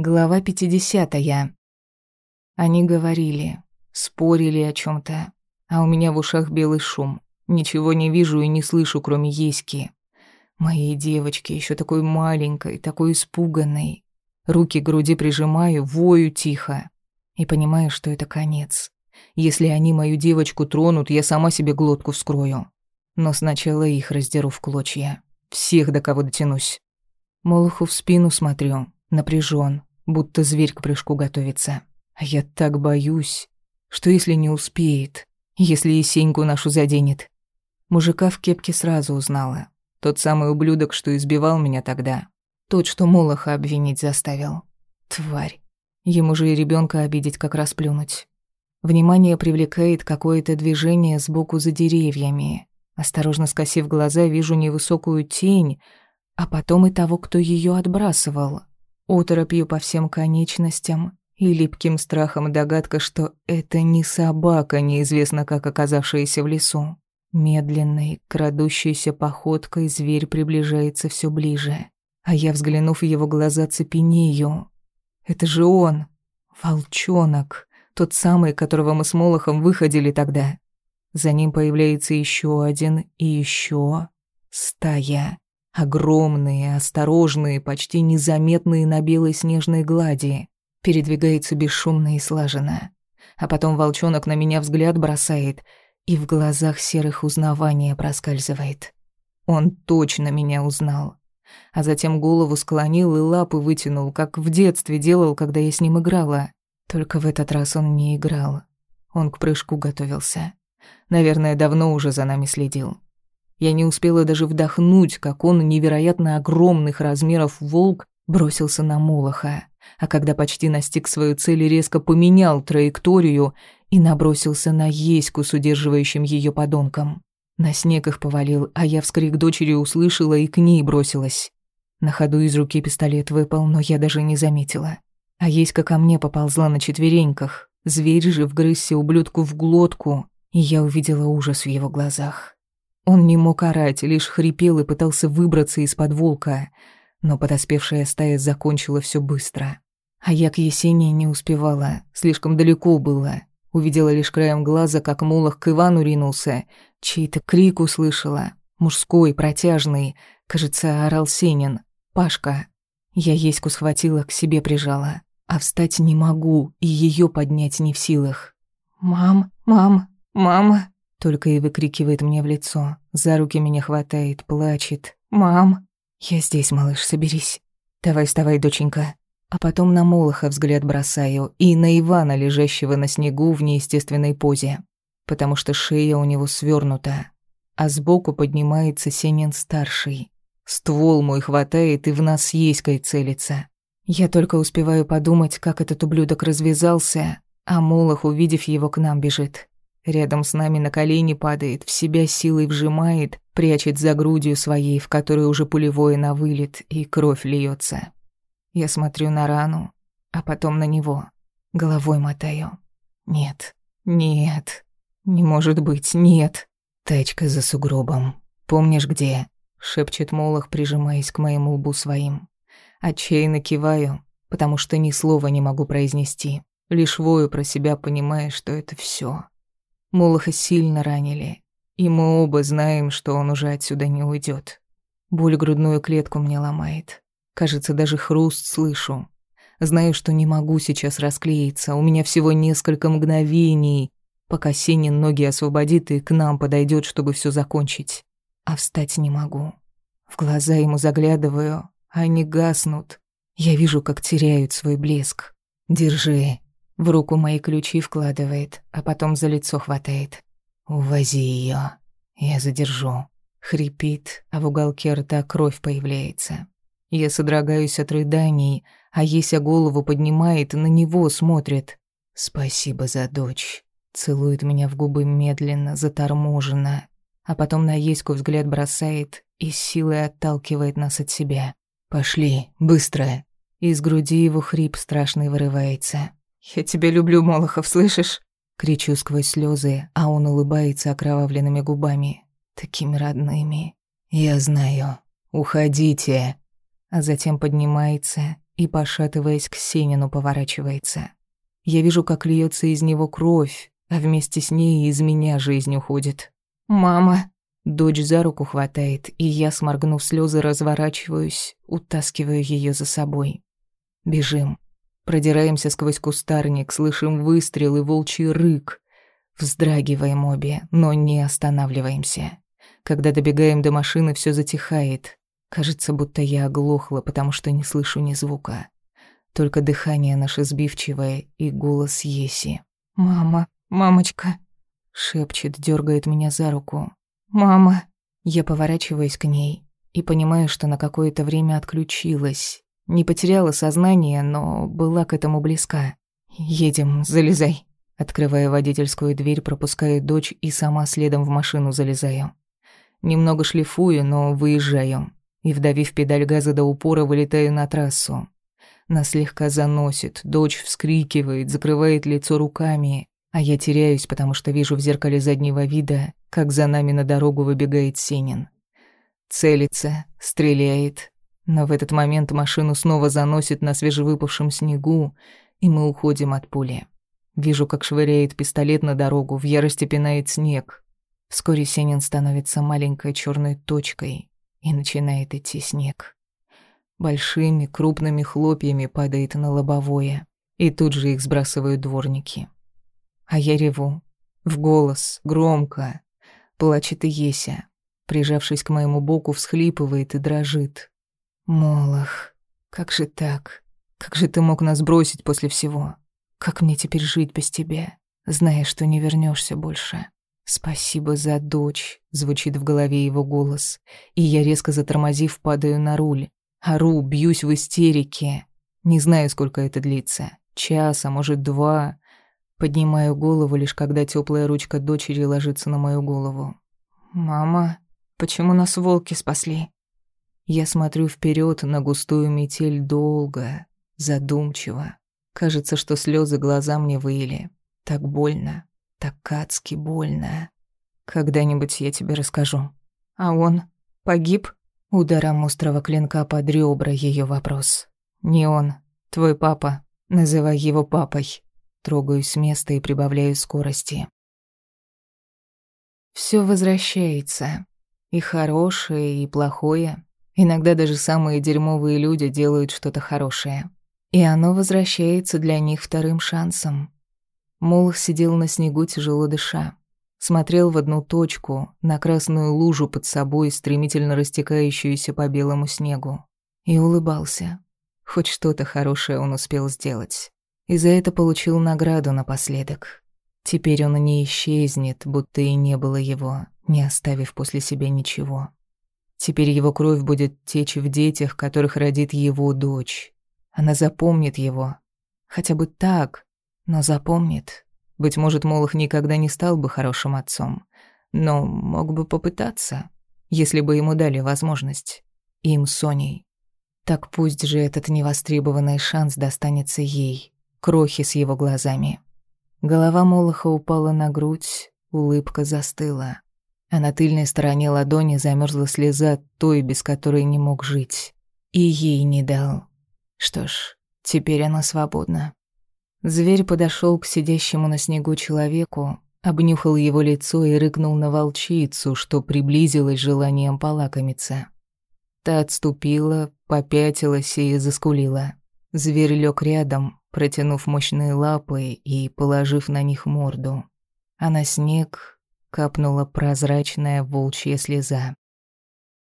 Глава 50. Они говорили, спорили о чем то а у меня в ушах белый шум. Ничего не вижу и не слышу, кроме Еськи. Моей девочки, еще такой маленькой, такой испуганной. Руки к груди прижимаю, вою тихо. И понимаю, что это конец. Если они мою девочку тронут, я сама себе глотку вскрою. Но сначала их раздеру в клочья. Всех, до кого дотянусь. Молоху в спину смотрю, напряжен, будто зверь к прыжку готовится. А я так боюсь, что если не успеет, если и Сеньку нашу заденет. Мужика в кепке сразу узнала. Тот самый ублюдок, что избивал меня тогда. Тот, что Молоха обвинить заставил. Тварь. Ему же и ребенка обидеть, как раз плюнуть. Внимание привлекает какое-то движение сбоку за деревьями. Осторожно скосив глаза, вижу невысокую тень, а потом и того, кто ее отбрасывал. Оторопью по всем конечностям и липким страхом догадка, что это не собака, неизвестно как оказавшаяся в лесу. Медленной, крадущейся походкой зверь приближается все ближе, а я, взглянув в его глаза, цепенею. Это же он, волчонок, тот самый, которого мы с Молохом выходили тогда. За ним появляется еще один и еще стая. Огромные, осторожные, почти незаметные на белой снежной глади. Передвигается бесшумно и слаженно. А потом волчонок на меня взгляд бросает, и в глазах серых узнавание проскальзывает. Он точно меня узнал. А затем голову склонил и лапы вытянул, как в детстве делал, когда я с ним играла. Только в этот раз он не играл. Он к прыжку готовился. Наверное, давно уже за нами следил. Я не успела даже вдохнуть, как он, невероятно огромных размеров волк, бросился на Молоха, а когда почти настиг свою цель, резко поменял траекторию и набросился на Еську с удерживающим ее подонком. На снег их повалил, а я вскрик дочери услышала и к ней бросилась. На ходу из руки пистолет выпал, но я даже не заметила. А Еська ко мне поползла на четвереньках. Зверь же вгрызся ублюдку в глотку, и я увидела ужас в его глазах. Он не мог орать, лишь хрипел и пытался выбраться из-под волка, но подоспевшая стая закончила все быстро. А я к Есении не успевала, слишком далеко было. Увидела лишь краем глаза, как Молох к Ивану ринулся, чей-то крик услышала, мужской, протяжный, кажется, орал Сенин. «Пашка». Я Еську схватила, к себе прижала. А встать не могу, и ее поднять не в силах. «Мам, мам, мама!» Только и выкрикивает мне в лицо. За руки меня хватает, плачет. «Мам!» «Я здесь, малыш, соберись. Давай вставай, доченька». А потом на Молоха взгляд бросаю и на Ивана, лежащего на снегу в неестественной позе, потому что шея у него свернута, а сбоку поднимается Сенин-старший. Ствол мой хватает и в нас Еськой целится. Я только успеваю подумать, как этот ублюдок развязался, а Молох, увидев его, к нам бежит. Рядом с нами на колени падает, в себя силой вжимает, прячет за грудью своей, в которой уже пулевое на вылет, и кровь льется. Я смотрю на рану, а потом на него. Головой мотаю. Нет, нет, не может быть, нет. Тачка за сугробом. Помнишь где? Шепчет Молох, прижимаясь к моему лбу своим. Отчаянно киваю, потому что ни слова не могу произнести. Лишь вою про себя, понимая, что это все. Молоха сильно ранили, и мы оба знаем, что он уже отсюда не уйдет. Боль грудную клетку мне ломает. Кажется, даже хруст слышу. Знаю, что не могу сейчас расклеиться. У меня всего несколько мгновений, пока Сенин ноги освободит и к нам подойдет, чтобы все закончить. А встать не могу. В глаза ему заглядываю, а они гаснут. Я вижу, как теряют свой блеск. «Держи», в руку мои ключи вкладывает, а потом за лицо хватает. «Увози ее, Я задержу». Хрипит, а в уголке рта кровь появляется. Я содрогаюсь от рыданий, а Еся голову поднимает на него смотрит. «Спасибо за дочь». Целует меня в губы медленно, заторможенно, а потом на Еську взгляд бросает и силой отталкивает нас от себя. «Пошли, быстро!» Из груди его хрип страшный вырывается. «Я тебя люблю, Молохов, слышишь?» Кричу сквозь слезы, а он улыбается окровавленными губами. Такими родными. «Я знаю. Уходите!» А затем поднимается и, пошатываясь к Сенину, поворачивается. Я вижу, как льется из него кровь, а вместе с ней из меня жизнь уходит. «Мама!» Дочь за руку хватает, и я, сморгнув слезы, разворачиваюсь, утаскиваю ее за собой. Бежим. Продираемся сквозь кустарник, слышим выстрел и волчий рык. Вздрагиваем обе, но не останавливаемся. Когда добегаем до машины, все затихает. Кажется, будто я оглохла, потому что не слышу ни звука. Только дыхание наше сбивчивое и голос Еси. «Мама, мамочка!» Шепчет, дергает меня за руку. «Мама!» Я поворачиваюсь к ней и понимаю, что на какое-то время отключилась. Не потеряла сознание, но была к этому близка. «Едем, залезай!» Открывая водительскую дверь, пропускаю дочь и сама следом в машину залезаю. Немного шлифую, но выезжаю. И, вдавив педаль газа до упора, вылетаю на трассу. Нас слегка заносит, дочь вскрикивает, закрывает лицо руками, а я теряюсь, потому что вижу в зеркале заднего вида, как за нами на дорогу выбегает Сенин. Целится, стреляет, но в этот момент машину снова заносит на свежевыпавшем снегу, и мы уходим от пули. Вижу, как швыряет пистолет на дорогу, в ярости пинает снег. Вскоре Сенин становится маленькой черной точкой, и начинает идти снег. Большими, крупными хлопьями падает на лобовое, и тут же их сбрасывают дворники. А я реву. В голос, громко. Плачет и Еся. Прижавшись к моему боку, всхлипывает и дрожит. «Молох, как же так? Как же ты мог нас бросить после всего?» Как мне теперь жить без тебя, зная, что не вернешься больше? Спасибо за дочь, звучит в голове его голос, и я резко затормозив падаю на руль. Ору, бьюсь в истерике. Не знаю, сколько это длится. Час, а может, два. Поднимаю голову лишь когда теплая ручка дочери ложится на мою голову. Мама, почему нас волки спасли? Я смотрю вперед на густую метель долго, задумчиво. Кажется, что слезы глаза мне выили. Так больно, так адски больно. Когда-нибудь я тебе расскажу. А он погиб? Ударом острого клинка под ребра ее вопрос. Не он, твой папа. Называй его папой. Трогаюсь с места и прибавляю скорости. Все возвращается. И хорошее, и плохое. Иногда даже самые дерьмовые люди делают что-то хорошее. И оно возвращается для них вторым шансом. Молох сидел на снегу, тяжело дыша. Смотрел в одну точку, на красную лужу под собой, стремительно растекающуюся по белому снегу. И улыбался. Хоть что-то хорошее он успел сделать. И за это получил награду напоследок. Теперь он не исчезнет, будто и не было его, не оставив после себя ничего. Теперь его кровь будет течь в детях, которых родит его дочь. Она запомнит его. Хотя бы так, но запомнит. Быть может, Молох никогда не стал бы хорошим отцом, но мог бы попытаться, если бы ему дали возможность. Им Соней. Так пусть же этот невостребованный шанс достанется ей, крохи с его глазами. Голова Молоха упала на грудь, улыбка застыла. А на тыльной стороне ладони замерзла слеза той, без которой не мог жить. И ей не дал. Что ж, теперь она свободна. Зверь подошел к сидящему на снегу человеку, обнюхал его лицо и рыкнул на волчицу, что приблизилась желанием полакомиться. Та отступила, попятилась и заскулила. Зверь лег рядом, протянув мощные лапы и положив на них морду. А на снег капнула прозрачная волчья слеза.